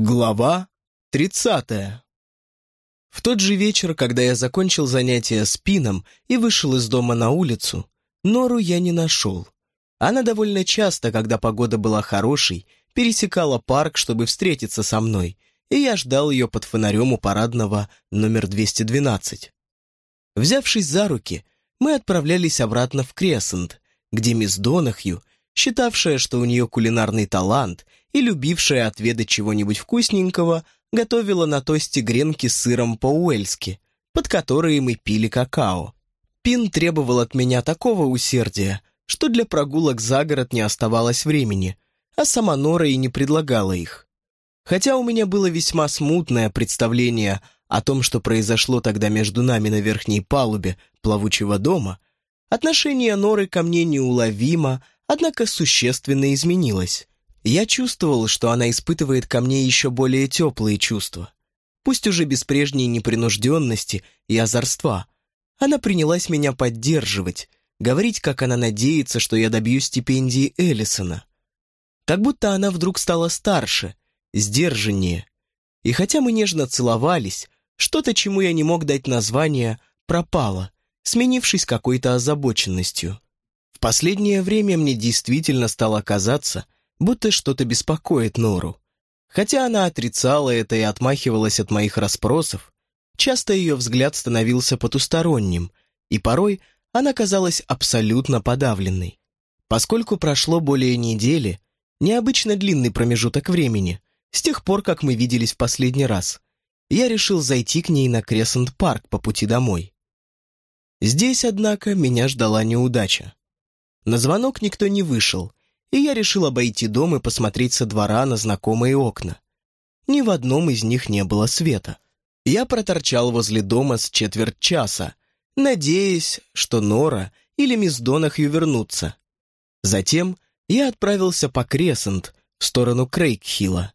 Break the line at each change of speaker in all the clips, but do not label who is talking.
Глава 30. В тот же вечер, когда я закончил занятия с Пином и вышел из дома на улицу, Нору я не нашел. Она довольно часто, когда погода была хорошей, пересекала парк, чтобы встретиться со мной, и я ждал ее под фонарем у парадного номер 212. Взявшись за руки, мы отправлялись обратно в Кресент, где мисс Донахью, считавшая, что у нее кулинарный талант и любившая отведать чего-нибудь вкусненького, готовила на тосте гренки с сыром по-уэльски, под которые мы пили какао. Пин требовал от меня такого усердия, что для прогулок за город не оставалось времени, а сама Нора и не предлагала их. Хотя у меня было весьма смутное представление о том, что произошло тогда между нами на верхней палубе плавучего дома, отношение Норы ко мне неуловимо, однако существенно изменилось. Я чувствовал, что она испытывает ко мне еще более теплые чувства. Пусть уже без прежней непринужденности и озорства. Она принялась меня поддерживать, говорить, как она надеется, что я добьюсь стипендии Эллисона. Как будто она вдруг стала старше, сдержаннее. И хотя мы нежно целовались, что-то, чему я не мог дать название, пропало, сменившись какой-то озабоченностью. В последнее время мне действительно стало казаться, будто что-то беспокоит Нору. Хотя она отрицала это и отмахивалась от моих расспросов, часто ее взгляд становился потусторонним, и порой она казалась абсолютно подавленной. Поскольку прошло более недели, необычно длинный промежуток времени, с тех пор, как мы виделись в последний раз, я решил зайти к ней на Кресент-парк по пути домой. Здесь, однако, меня ждала неудача. На звонок никто не вышел, и я решил обойти дом и посмотреть со двора на знакомые окна. Ни в одном из них не было света. Я проторчал возле дома с четверть часа, надеясь, что Нора или мисс Донахью вернутся. Затем я отправился по Кресент в сторону Крейгхилла.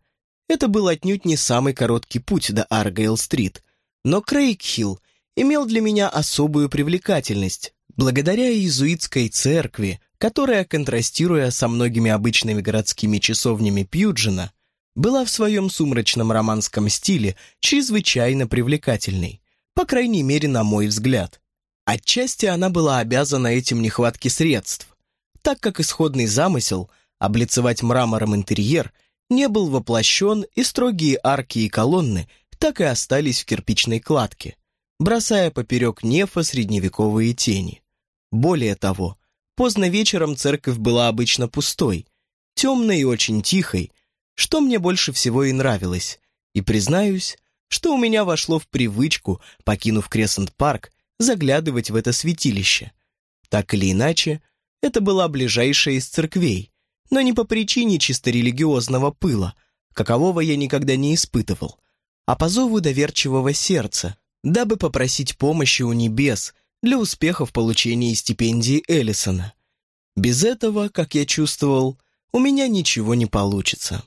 Это был отнюдь не самый короткий путь до Аргейл-стрит, но Крейгхилл имел для меня особую привлекательность. Благодаря иезуитской церкви, которая, контрастируя со многими обычными городскими часовнями Пьюджина, была в своем сумрачном романском стиле чрезвычайно привлекательной, по крайней мере, на мой взгляд. Отчасти она была обязана этим нехватке средств, так как исходный замысел облицевать мрамором интерьер не был воплощен, и строгие арки и колонны так и остались в кирпичной кладке, бросая поперек нефа средневековые тени. Более того, Поздно вечером церковь была обычно пустой, темной и очень тихой, что мне больше всего и нравилось. И признаюсь, что у меня вошло в привычку, покинув Кресент-парк, заглядывать в это святилище. Так или иначе, это была ближайшая из церквей, но не по причине чисто религиозного пыла, какового я никогда не испытывал, а по зову доверчивого сердца, дабы попросить помощи у небес для успеха в получении стипендии Эллисона. Без этого, как я чувствовал, у меня ничего не получится.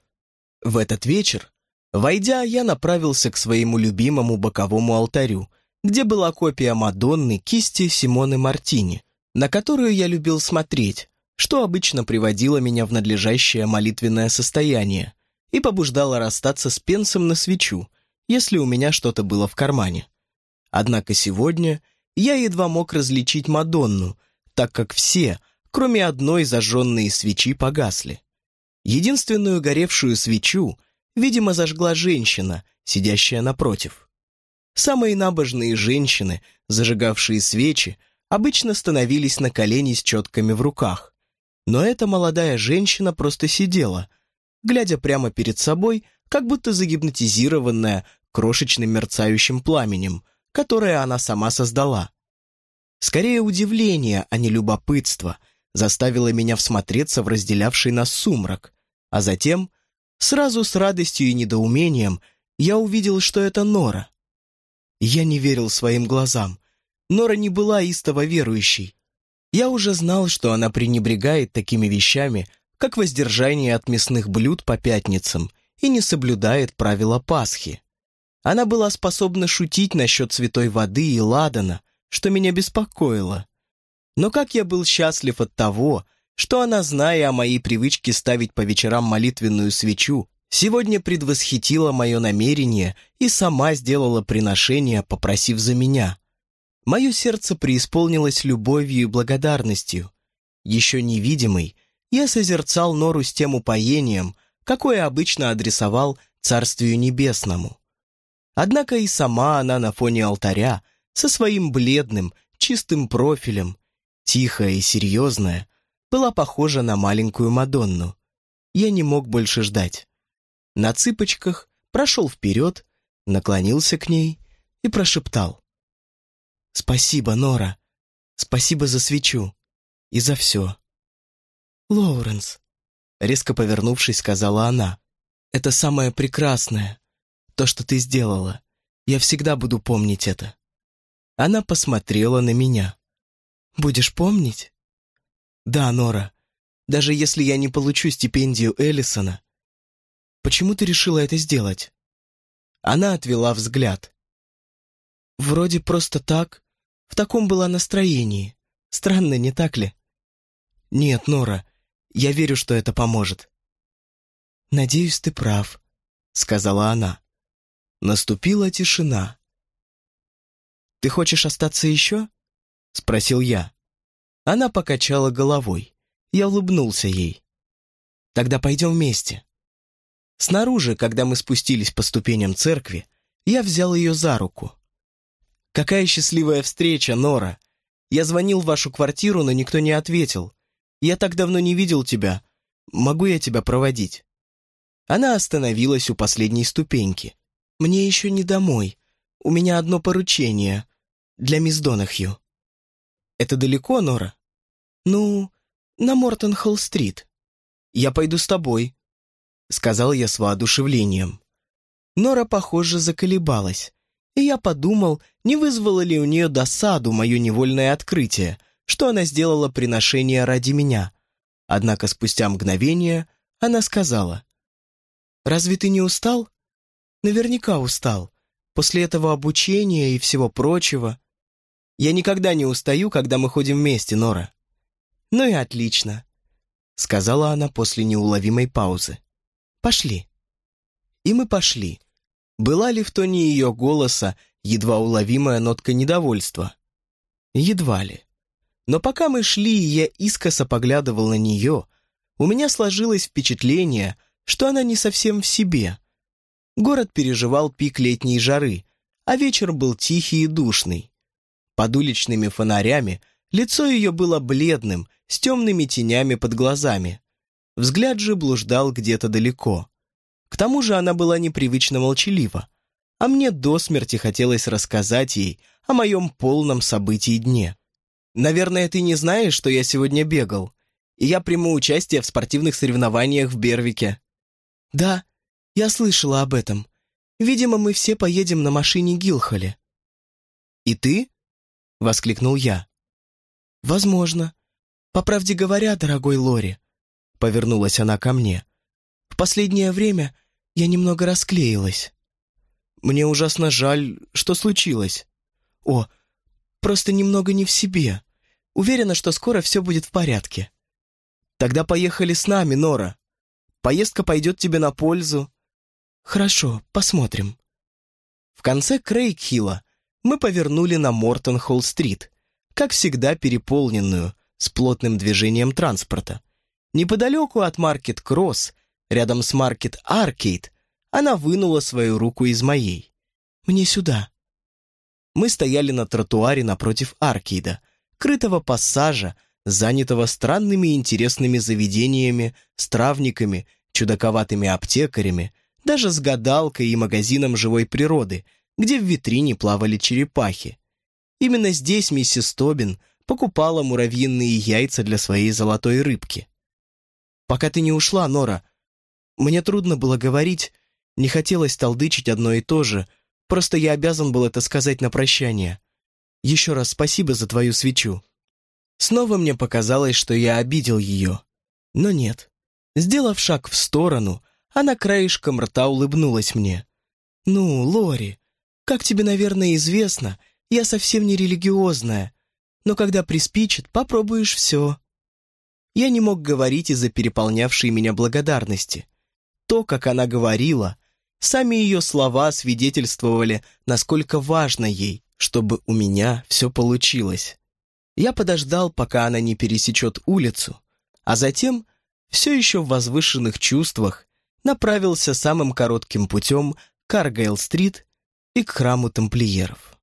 В этот вечер, войдя, я направился к своему любимому боковому алтарю, где была копия Мадонны кисти Симоны Мартини, на которую я любил смотреть, что обычно приводило меня в надлежащее молитвенное состояние и побуждало расстаться с пенсом на свечу, если у меня что-то было в кармане. Однако сегодня я едва мог различить Мадонну, так как все, кроме одной зажженной свечи, погасли. Единственную горевшую свечу, видимо, зажгла женщина, сидящая напротив. Самые набожные женщины, зажигавшие свечи, обычно становились на колени с четками в руках. Но эта молодая женщина просто сидела, глядя прямо перед собой, как будто загипнотизированная крошечным мерцающим пламенем — которое она сама создала. Скорее удивление, а не любопытство, заставило меня всмотреться в разделявший нас сумрак, а затем, сразу с радостью и недоумением, я увидел, что это Нора. Я не верил своим глазам. Нора не была истово верующей. Я уже знал, что она пренебрегает такими вещами, как воздержание от мясных блюд по пятницам и не соблюдает правила Пасхи. Она была способна шутить насчет святой воды и ладана, что меня беспокоило. Но как я был счастлив от того, что она, зная о моей привычке ставить по вечерам молитвенную свечу, сегодня предвосхитила мое намерение и сама сделала приношение, попросив за меня. Мое сердце преисполнилось любовью и благодарностью. Еще невидимый, я созерцал Нору с тем упоением, какое обычно адресовал Царствию Небесному. Однако и сама она на фоне алтаря, со своим бледным, чистым профилем, тихая и серьезная, была похожа на маленькую Мадонну. Я не мог больше ждать. На цыпочках прошел вперед, наклонился к ней и прошептал. «Спасибо, Нора. Спасибо за свечу и за все». «Лоуренс», — резко повернувшись, сказала она, «это самое прекрасное, то, что ты сделала. Я всегда буду помнить это». Она посмотрела на меня. «Будешь помнить?» «Да, Нора. Даже если я не получу стипендию Эллисона, Почему ты решила это сделать?» Она отвела взгляд. «Вроде просто так. В таком было настроении. Странно, не так ли?» «Нет, Нора, я верю, что это поможет». «Надеюсь, ты прав», — сказала она. Наступила тишина. «Ты хочешь остаться еще?» — спросил я. Она покачала головой. Я улыбнулся ей. «Тогда пойдем вместе». Снаружи, когда мы спустились по ступеням церкви, я взял ее за руку. «Какая счастливая встреча, Нора! Я звонил в вашу квартиру, но никто не ответил. Я так давно не видел тебя. Могу я тебя проводить?» Она остановилась у последней ступеньки. «Мне еще не домой. У меня одно поручение. Для мисс Донахью». «Это далеко, Нора?» «Ну, на Мортон-Холл-стрит. Я пойду с тобой. — сказал я с воодушевлением. Нора, похоже, заколебалась, и я подумал, не вызвало ли у нее досаду мое невольное открытие, что она сделала приношение ради меня. Однако спустя мгновение она сказала, «Разве ты не устал?» «Наверняка устал. После этого обучения и всего прочего. Я никогда не устаю, когда мы ходим вместе, Нора». «Ну и отлично», — сказала она после неуловимой паузы. Пошли». И мы пошли. Была ли в тоне ее голоса едва уловимая нотка недовольства? Едва ли. Но пока мы шли, и я искоса поглядывал на нее, у меня сложилось впечатление, что она не совсем в себе. Город переживал пик летней жары, а вечер был тихий и душный. Под уличными фонарями лицо ее было бледным, с темными тенями под глазами. Взгляд же блуждал где-то далеко. К тому же она была непривычно молчалива, а мне до смерти хотелось рассказать ей о моем полном событии дне. «Наверное, ты не знаешь, что я сегодня бегал, и я приму участие в спортивных соревнованиях в Бервике». «Да, я слышала об этом. Видимо, мы все поедем на машине Гилхоли». «И ты?» — воскликнул я. «Возможно. По правде говоря, дорогой Лори, — повернулась она ко мне. «В последнее время я немного расклеилась. Мне ужасно жаль, что случилось. О, просто немного не в себе. Уверена, что скоро все будет в порядке. Тогда поехали с нами, Нора. Поездка пойдет тебе на пользу. Хорошо, посмотрим». В конце Крейгхилла мы повернули на Мортон-Холл-стрит, как всегда переполненную, с плотным движением транспорта. Неподалеку от Маркет Кросс, рядом с Маркет Аркейд, она вынула свою руку из моей. «Мне сюда». Мы стояли на тротуаре напротив Аркейда, крытого пассажа, занятого странными интересными заведениями, стравниками, чудаковатыми аптекарями, даже с гадалкой и магазином живой природы, где в витрине плавали черепахи. Именно здесь миссис Тобин покупала муравьиные яйца для своей золотой рыбки пока ты не ушла, Нора. Мне трудно было говорить, не хотелось толдычить одно и то же, просто я обязан был это сказать на прощание. Еще раз спасибо за твою свечу». Снова мне показалось, что я обидел ее. Но нет. Сделав шаг в сторону, она краешком рта улыбнулась мне. «Ну, Лори, как тебе, наверное, известно, я совсем не религиозная, но когда приспичит, попробуешь все». Я не мог говорить из-за переполнявшей меня благодарности. то, как она говорила, сами ее слова свидетельствовали, насколько важно ей, чтобы у меня все получилось. Я подождал, пока она не пересечет улицу, а затем, все еще в возвышенных чувствах, направился самым коротким путем к Аргайл-стрит и к храму тамплиеров.